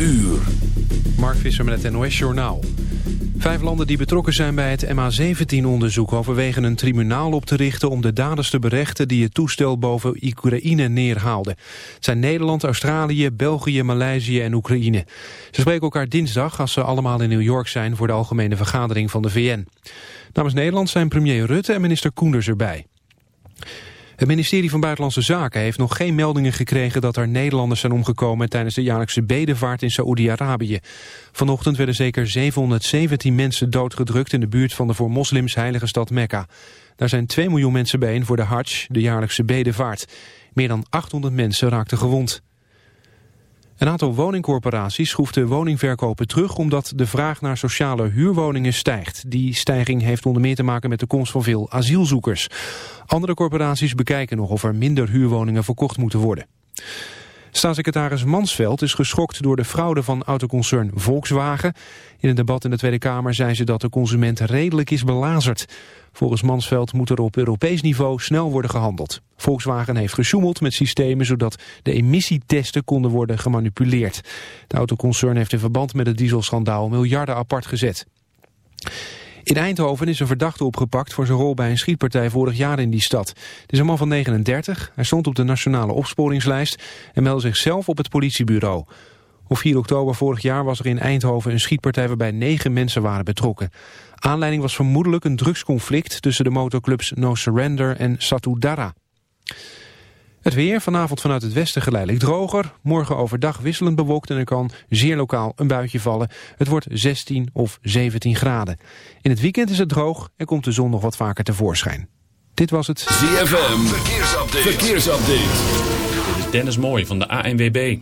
uur. Mark Visser met het NOS Journaal. Vijf landen die betrokken zijn bij het MH17-onderzoek... overwegen een tribunaal op te richten om de daders te berechten... die het toestel boven Oekraïne neerhaalden. Het zijn Nederland, Australië, België, Maleisië en Oekraïne. Ze spreken elkaar dinsdag als ze allemaal in New York zijn... voor de algemene vergadering van de VN. Namens Nederland zijn premier Rutte en minister Koenders erbij. Het ministerie van Buitenlandse Zaken heeft nog geen meldingen gekregen dat er Nederlanders zijn omgekomen tijdens de jaarlijkse bedevaart in Saoedi-Arabië. Vanochtend werden zeker 717 mensen doodgedrukt in de buurt van de voor moslims heilige stad Mekka. Daar zijn 2 miljoen mensen bijeen voor de Hajj, de jaarlijkse bedevaart. Meer dan 800 mensen raakten gewond. Een aantal woningcorporaties schroeft de woningverkopen terug omdat de vraag naar sociale huurwoningen stijgt. Die stijging heeft onder meer te maken met de komst van veel asielzoekers. Andere corporaties bekijken nog of er minder huurwoningen verkocht moeten worden. Staatssecretaris Mansveld is geschokt door de fraude van autoconcern Volkswagen. In een debat in de Tweede Kamer zei ze dat de consument redelijk is belazerd. Volgens Mansveld moet er op Europees niveau snel worden gehandeld. Volkswagen heeft gesjoemeld met systemen zodat de emissietesten konden worden gemanipuleerd. De autoconcern heeft in verband met het dieselschandaal miljarden apart gezet. In Eindhoven is een verdachte opgepakt voor zijn rol bij een schietpartij vorig jaar in die stad. Het is een man van 39, hij stond op de nationale opsporingslijst en meldde zichzelf op het politiebureau. Op 4 oktober vorig jaar was er in Eindhoven een schietpartij waarbij negen mensen waren betrokken. Aanleiding was vermoedelijk een drugsconflict tussen de motorclubs No Surrender en Satudara. Het weer, vanavond vanuit het westen geleidelijk droger. Morgen overdag wisselend bewolkt en er kan zeer lokaal een buitje vallen. Het wordt 16 of 17 graden. In het weekend is het droog en komt de zon nog wat vaker tevoorschijn. Dit was het ZFM, verkeersupdate. verkeersupdate. Dit is Dennis Mooij van de ANWB.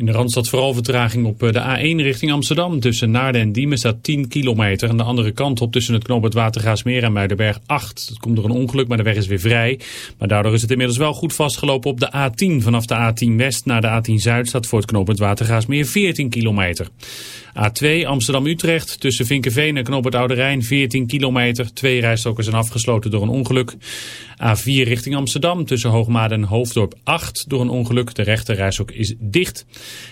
In de Randstad vooral vertraging op eh, de A1 richting Amsterdam. Tussen Naarden en Diemen staat 10 kilometer. Aan de andere kant op tussen het knooppunt Watergaasmeer en Muidenberg 8. Dat komt door een ongeluk, maar de weg is weer vrij. Maar daardoor is het inmiddels wel goed vastgelopen op de A10. Vanaf de A10 West naar de A10 Zuid staat voor het knooppunt Watergaasmeer 14 kilometer. A2 Amsterdam-Utrecht tussen Vinkenveen en Knoop het Rijn 14 kilometer. Twee rijstroken zijn afgesloten door een ongeluk. A4 richting Amsterdam tussen Hoogmaat en Hoofddorp 8 door een ongeluk. De rechte rijstrook is dicht.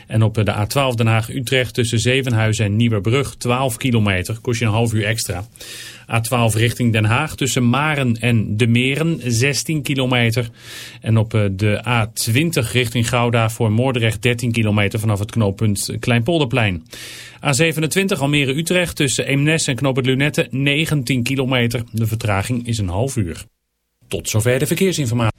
En op de A12 Den Haag-Utrecht tussen Zevenhuizen en Nieuwerbrug 12 kilometer. Kost je een half uur extra. A12 richting Den Haag tussen Maren en De Meren 16 kilometer. En op eh, de A20 richting Gouda voor Moordrecht 13 kilometer vanaf het knooppunt Kleinpolderplein. A27 Almere-Utrecht tussen Eemnes en knooppunt Lunette 19 kilometer. De vertraging is een half uur. Tot zover de verkeersinformatie.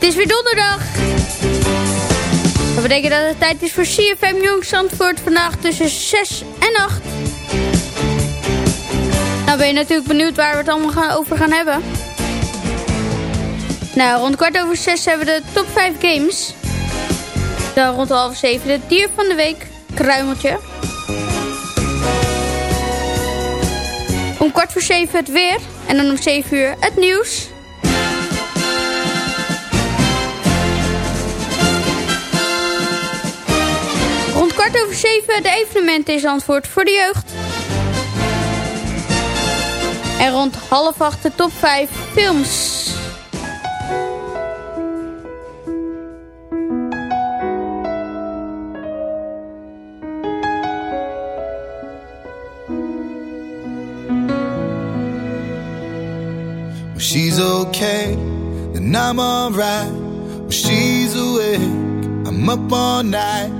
Het is weer donderdag. Dat betekent dat het tijd is voor CFM Jong Zandvoort vandaag tussen 6 en 8. Nou ben je natuurlijk benieuwd waar we het allemaal gaan, over gaan hebben. Nou, rond kwart over 6 hebben we de top 5 games. Dan rond half zeven het dier van de week, Kruimeltje. Om kwart voor zeven het weer. En dan om zeven uur het nieuws. Kwart over zeven de evenementen in Zandvoort voor de jeugd. En rond half acht de top 5 films. She's okay, then I'm alright. She's awake, I'm up all night.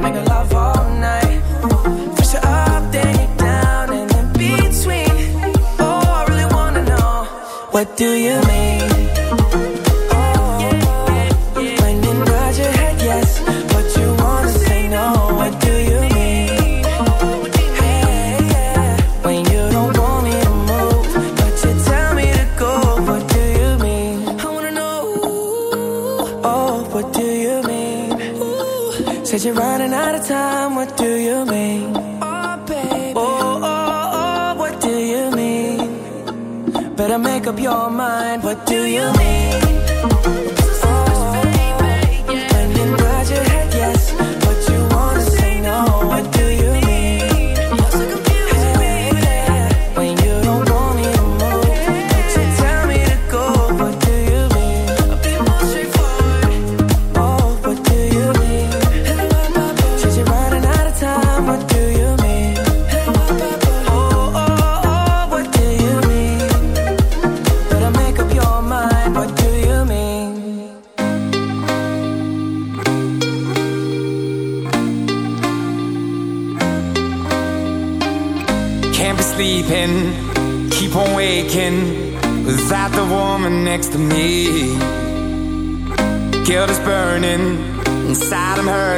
make love all night. Up, then down, and in between. Oh, I really wanna know, what do you mean? Cause you're running out of time, what do you mean? Oh, baby. Oh, oh, oh, what do you mean? Better make up your mind, what do you mean?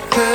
darker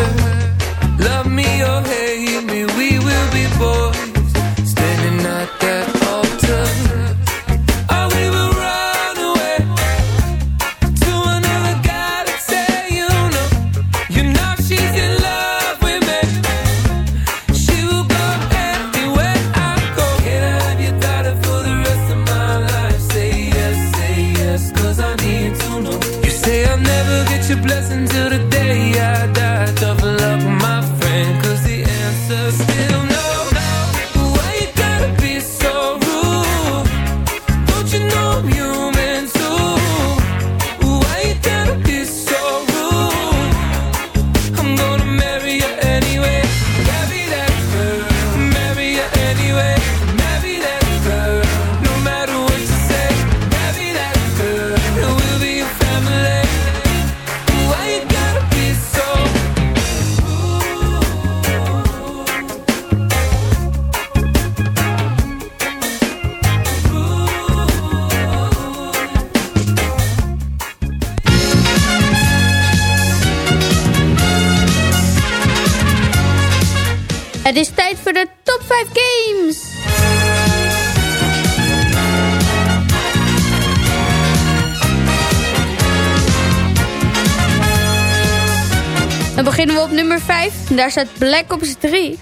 En daar staat Black Ops 3.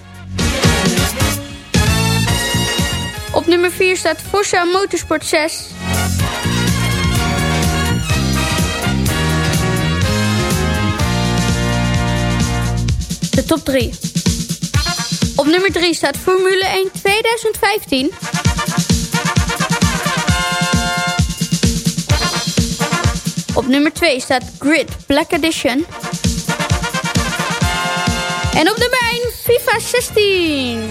Op nummer 4 staat Forza Motorsport 6. De top 3. Op nummer 3 staat Formule 1 2015. Op nummer 2 staat Grid Black Edition. En op nummer 1, FIFA 16.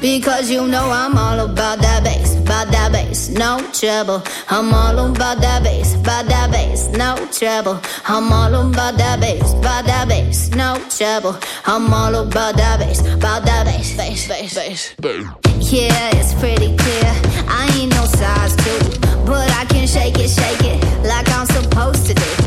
Because you know I'm all about that bass, about that bass, no trouble. I'm all about that bass, about that bass, no trouble. I'm all about that bass, about that bass, no trouble. I'm all about that bass, about that bass, bass, bass, bass. Yeah, it's pretty clear. I ain't no size two, but I can shake it, shake it like I'm supposed to do.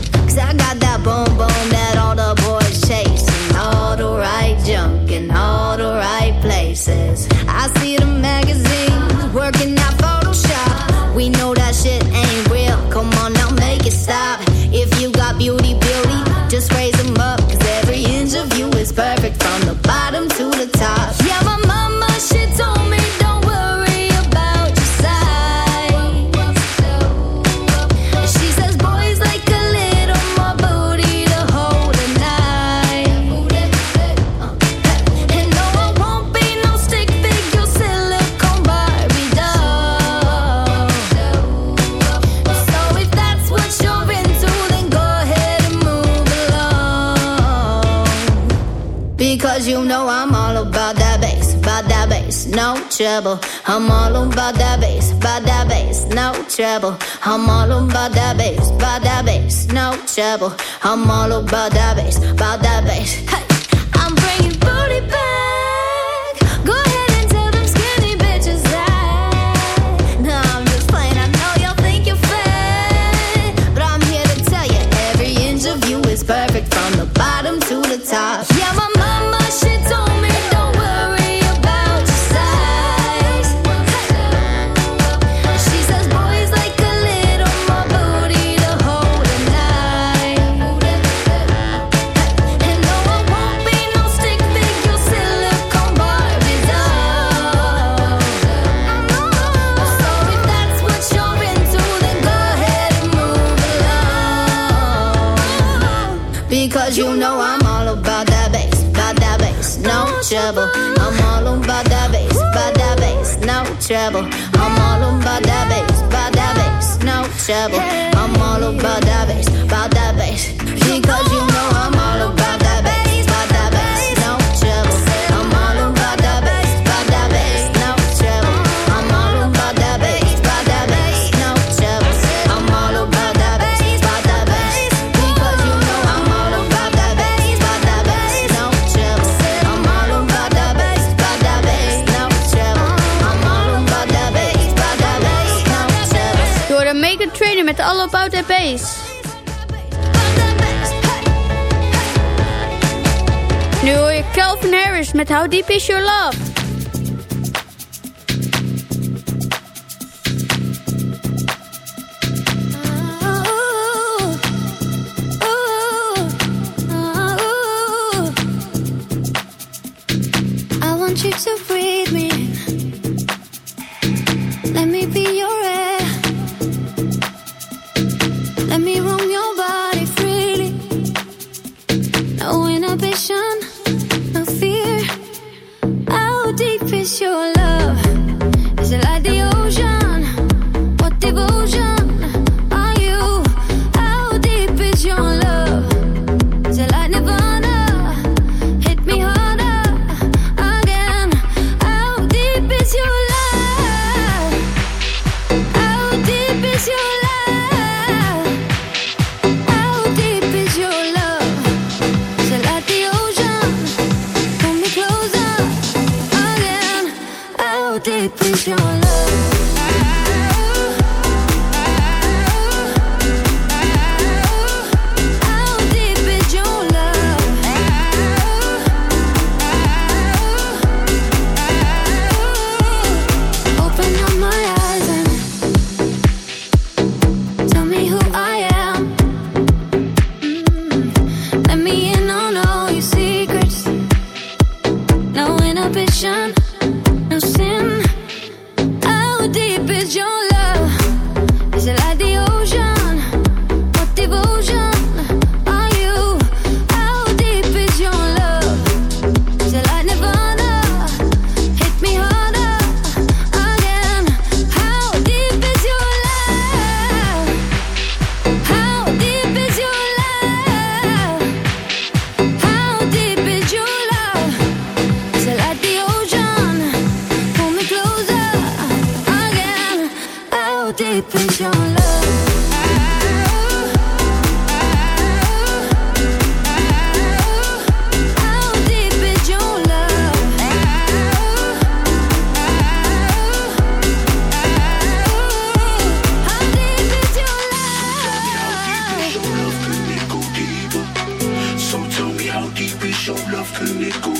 treble. I'm all about that bass, about that bass, no treble. I'm all about that bass, about that bass, no treble. I'm all about that bass, about that bass. Hey, I'm bringing booty back. Go ahead and tell them skinny bitches that. I'm just playing. I know y'all think you're fat, but I'm here to tell you every inch of you is perfect from the Nu hoor je Calvin Harris met How Deep Is Your Love. off and it goes.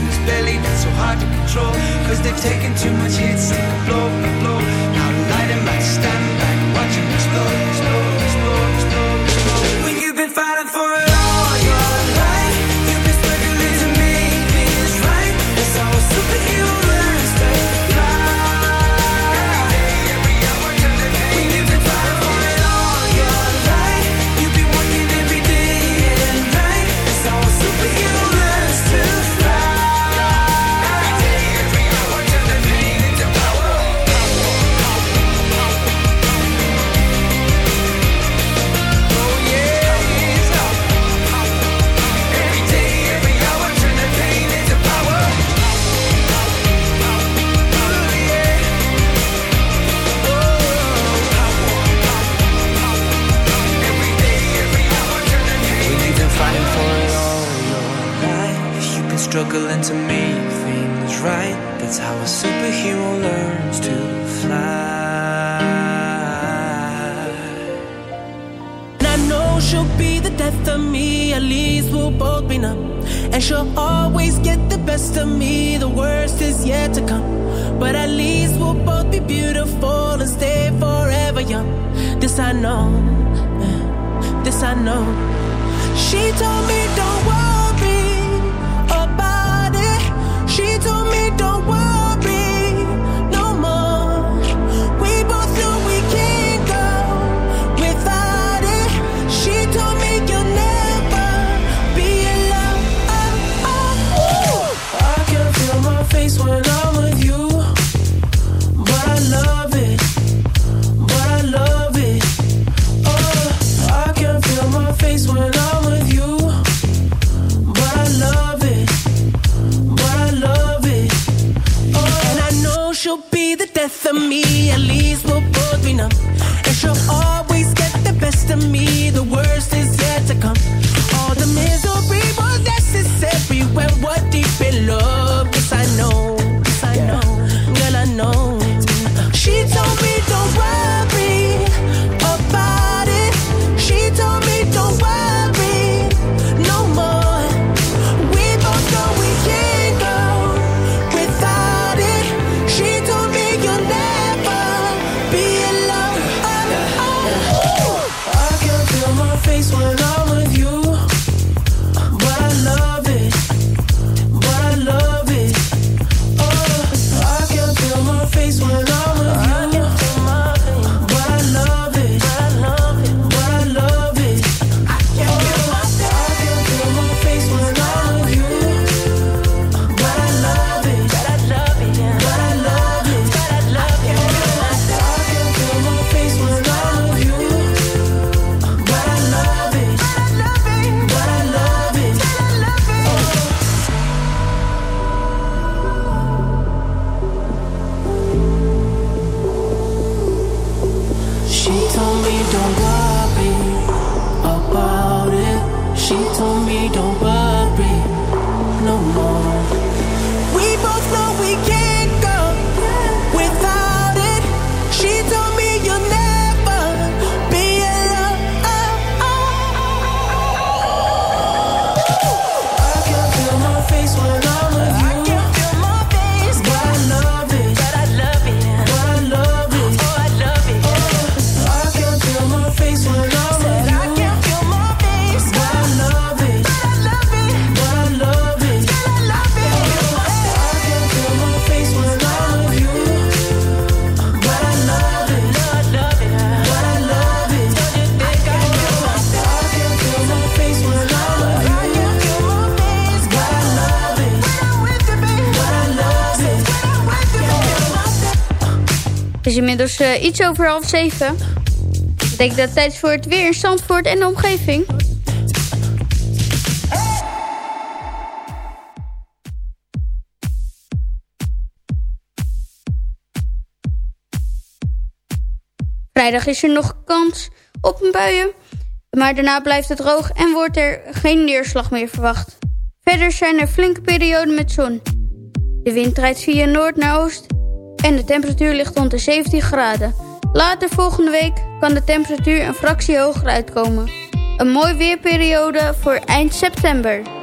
whose barely not so hard to control. Cause they've taken too much hits, to blow, blow. Now light them back, stand back, watch it explode. struggling to make things right. That's how a superhero learns to fly. And I know she'll be the death of me, at least we'll both be numb. And she'll always get the best of me, the worst is yet to come. But at least we'll both be beautiful and stay forever young. This I know, this I know. She told me don't. don't worry. Ali, Ali. Inmiddels eh, iets over half zeven. Ik denk dat het tijd is voor het weer in Zandvoort en de omgeving. Vrijdag is er nog kans op een buien. Maar daarna blijft het droog en wordt er geen neerslag meer verwacht. Verder zijn er flinke perioden met zon. De wind draait via noord naar oost en de temperatuur ligt rond de 17 graden. Later volgende week kan de temperatuur een fractie hoger uitkomen. Een mooi weerperiode voor eind september.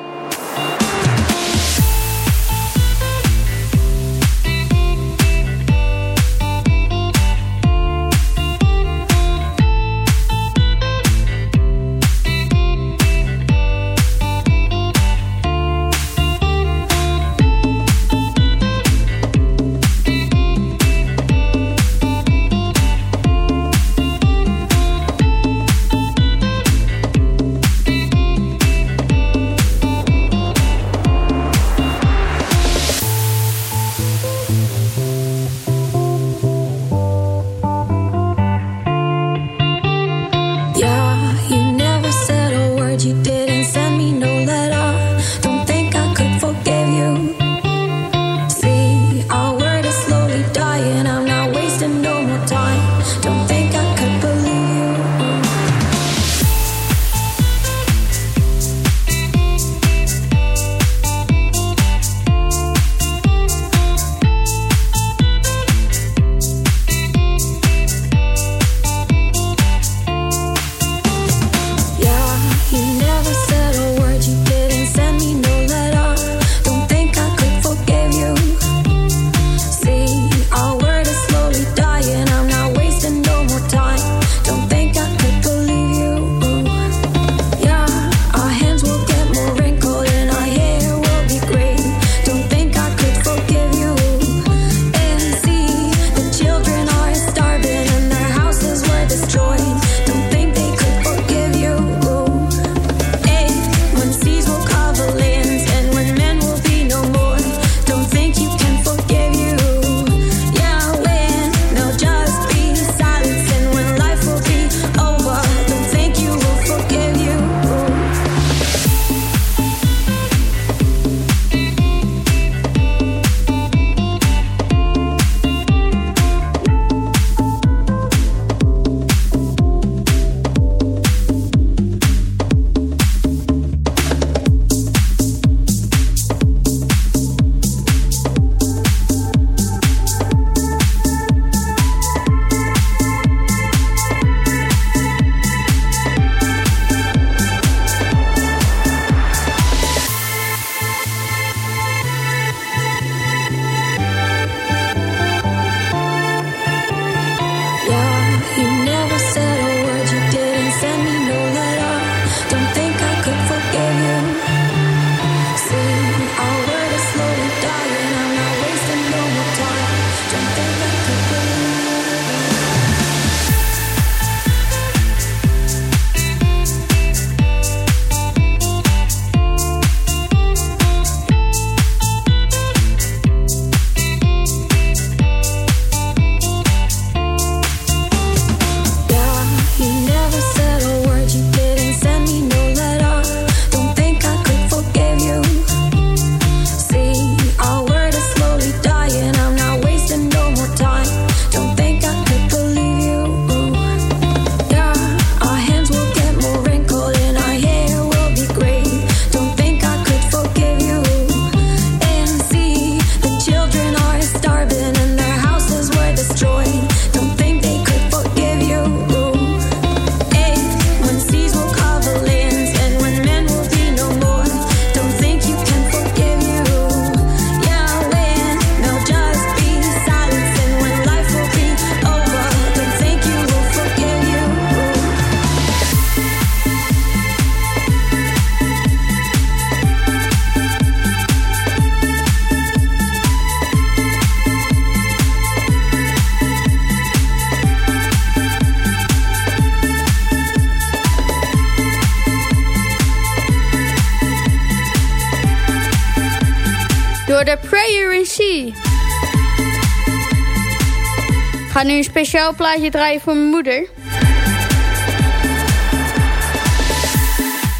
Speciaal plaatje draaien voor mijn moeder.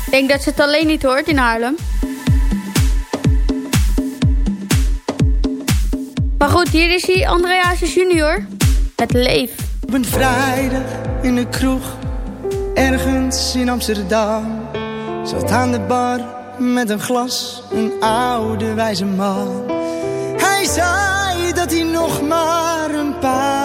Ik denk dat ze het alleen niet hoort in Haarlem. Maar goed, hier is hij, Andreas junior. Het leef. Op een vrijdag in de kroeg, ergens in Amsterdam. Zat aan de bar met een glas, een oude wijze man. Hij zei dat hij nog maar een paar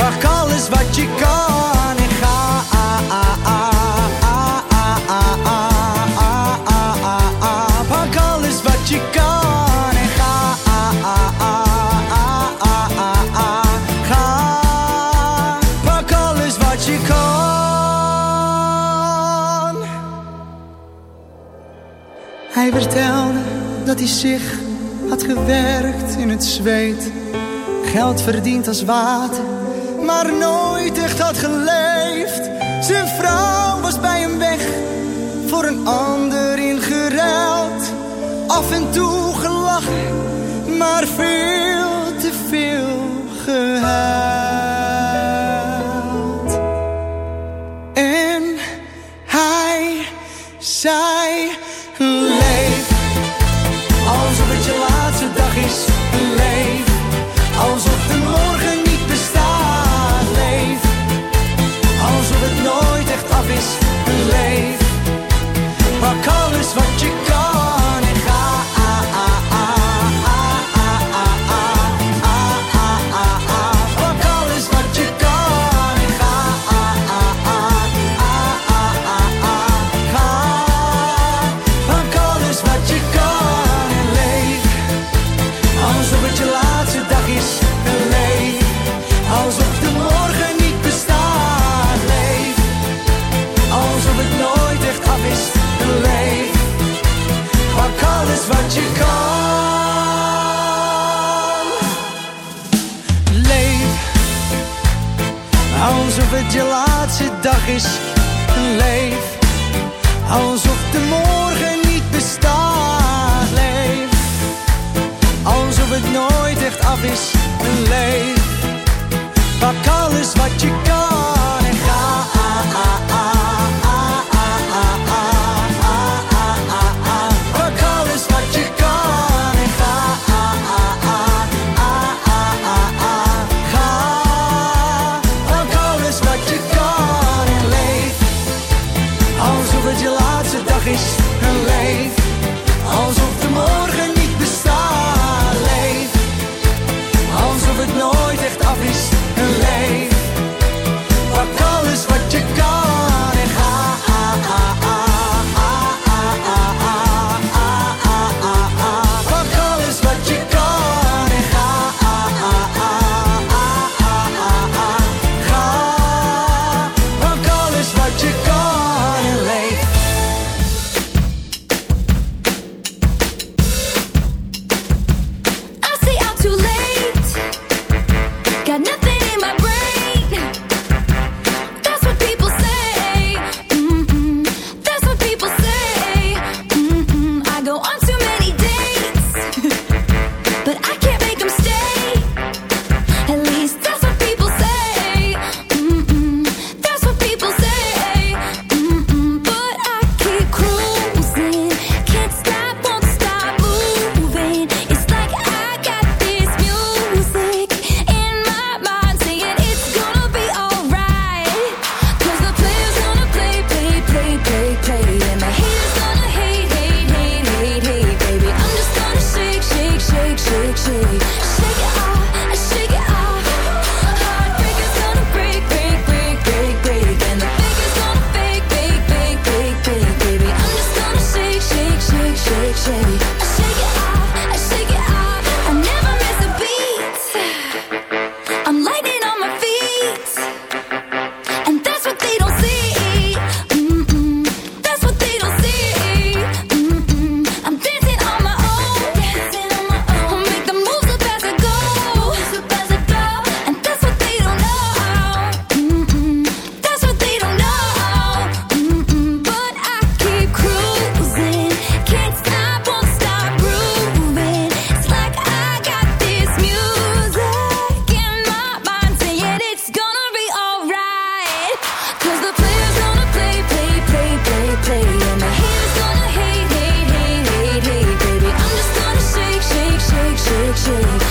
pak alles wat je kan en ga. Pak alles wat je kan en ga. Ga, pak alles wat je kan. Hij vertelde dat hij zich had gewerkt in het zweet. Geld verdiend als water, maar nooit echt had geleefd. Zijn vrouw was bij hem weg, voor een ander ingeruild. Af en toe gelachen, maar veel te veel gehuild.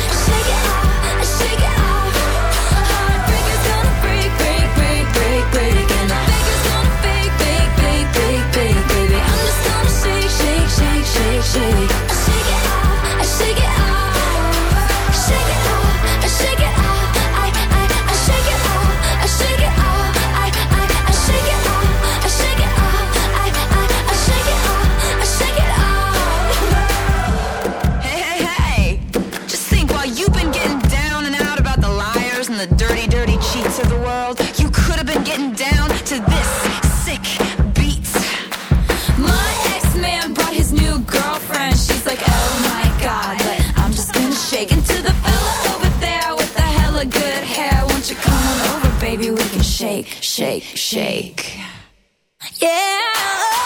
Shake it off, shake it shake. Yeah.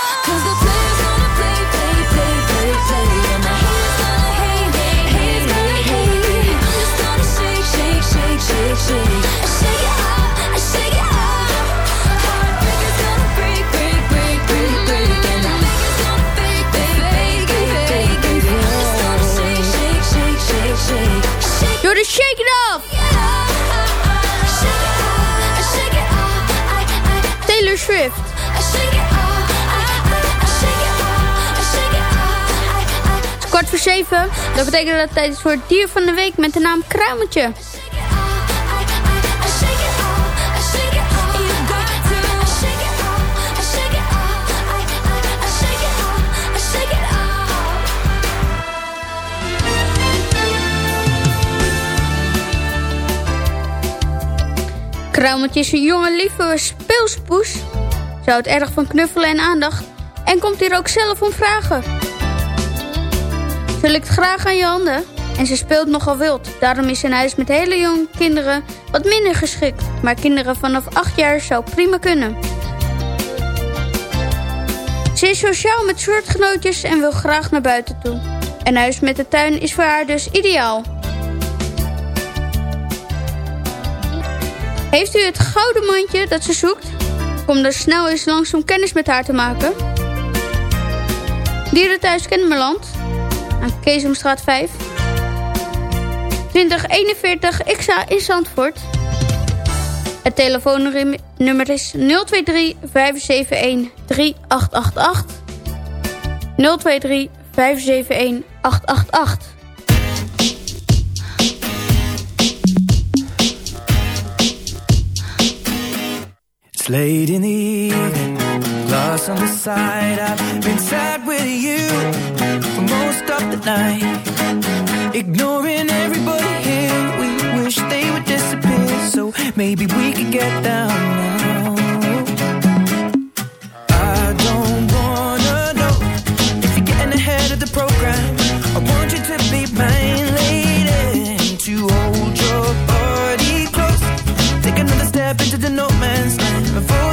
Swift. Kwart voor zeven. Dat betekent dat het tijd is voor het dier van de week met de naam Kruimeltje. Kruimeltje is een jonge lieve speelspoes. Ze houdt erg van knuffelen en aandacht. En komt hier ook zelf om vragen. Ze likt graag aan je handen. En ze speelt nogal wild. Daarom is een huis met hele jonge kinderen wat minder geschikt. Maar kinderen vanaf 8 jaar zou prima kunnen. Ze is sociaal met soortgenootjes en wil graag naar buiten toe. Een huis met de tuin is voor haar dus ideaal. Heeft u het gouden mandje dat ze zoekt? Kom dan snel eens langs om kennis met haar te maken. Dierenthuis Kennemerland. Aan Keesomstraat 5. 2041 XA in Zandvoort. Het telefoonnummer is 023 571 3888. 023 571 888. It's late in the evening, lost on the side. I've been sad with you for most of the night. Ignoring everybody here, we wish they would disappear. So maybe we could get down now. I don't wanna know if you're getting ahead of the program. I want you to be mine, lady, to hold your body close. Take another step into the no before.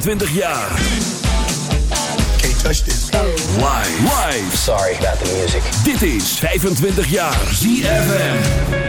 25 jaar. Can't touch this. Live. Live. Sorry about the music. Dit is 25 jaar ZFM.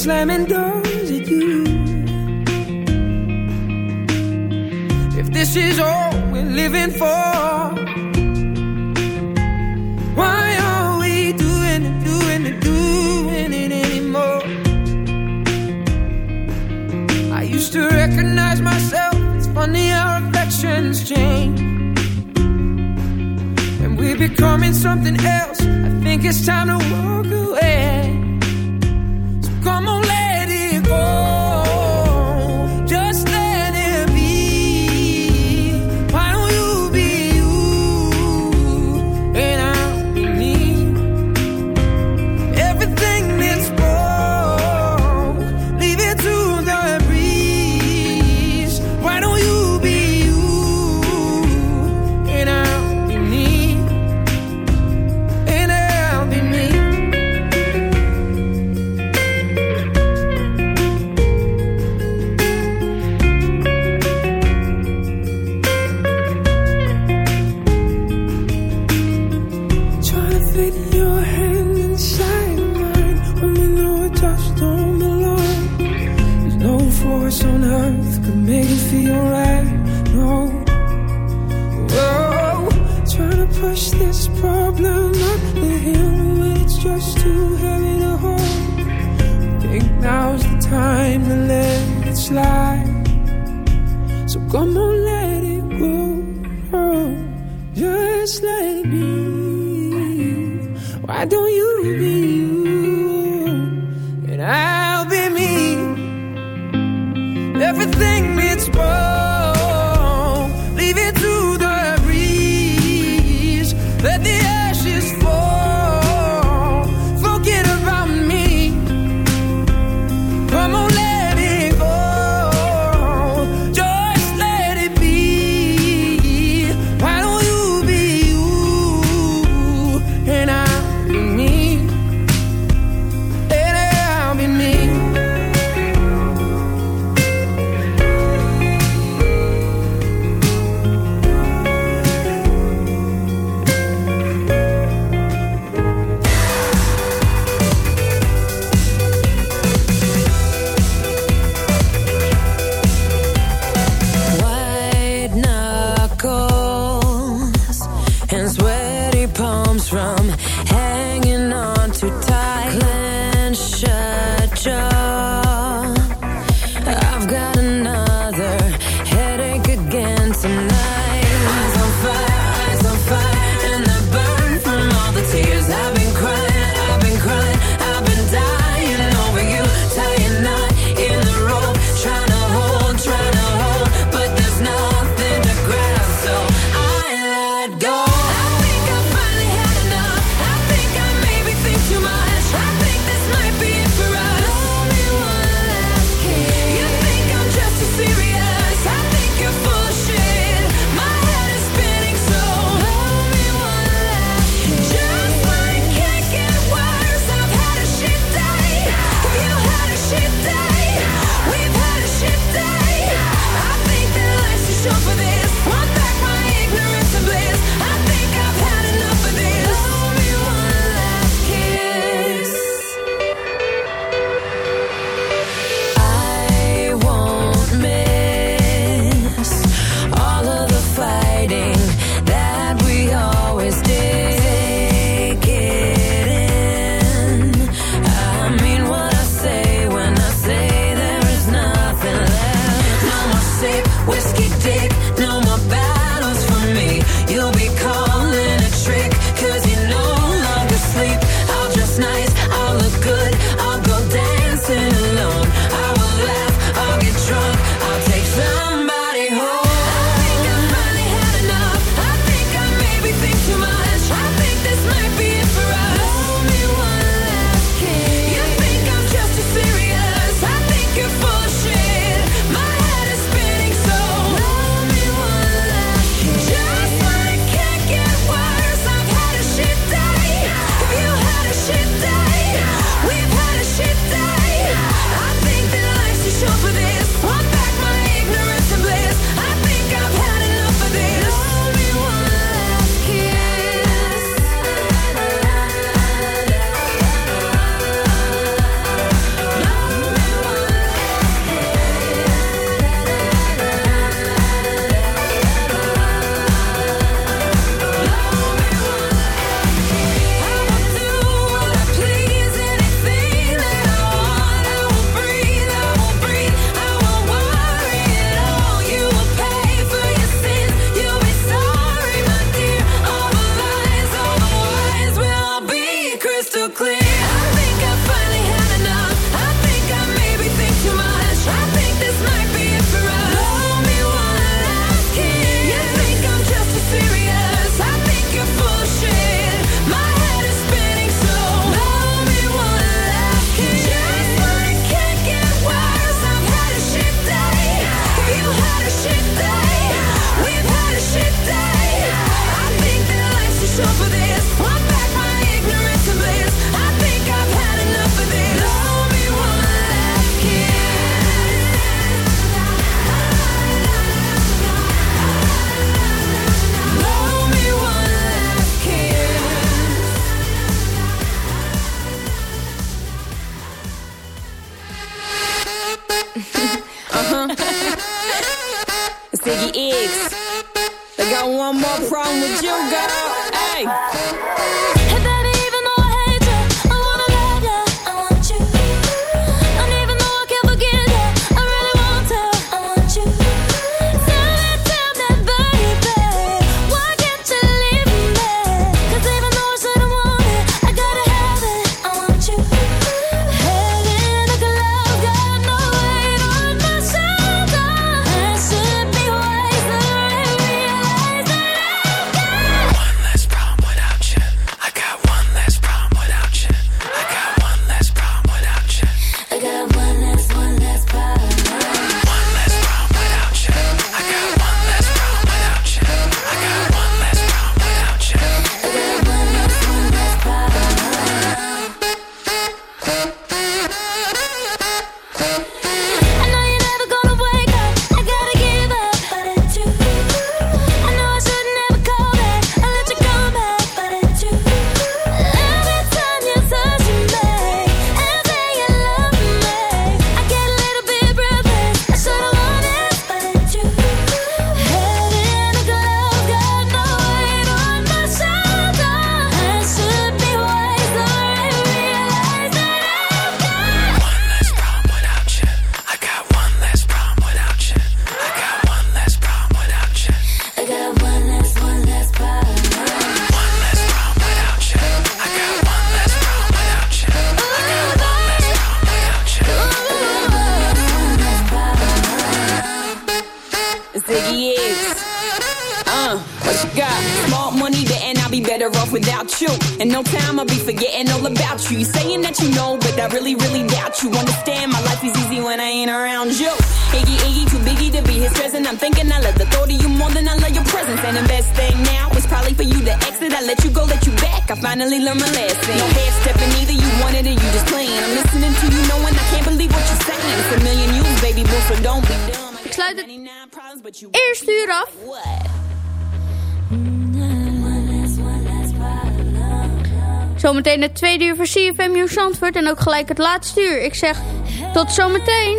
slamming doors. slide. So come on, let it go. Just let it be. Why don't you be? Meteen het tweede uur voor CFM Nieuw En ook gelijk het laatste uur. Ik zeg tot zometeen.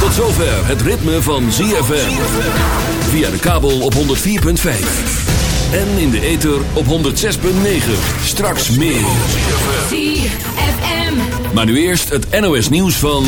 Tot zover het ritme van ZFM. Via de kabel op 104.5. En in de ether op 106.9. Straks meer. ZFM. Maar nu eerst het NOS nieuws van...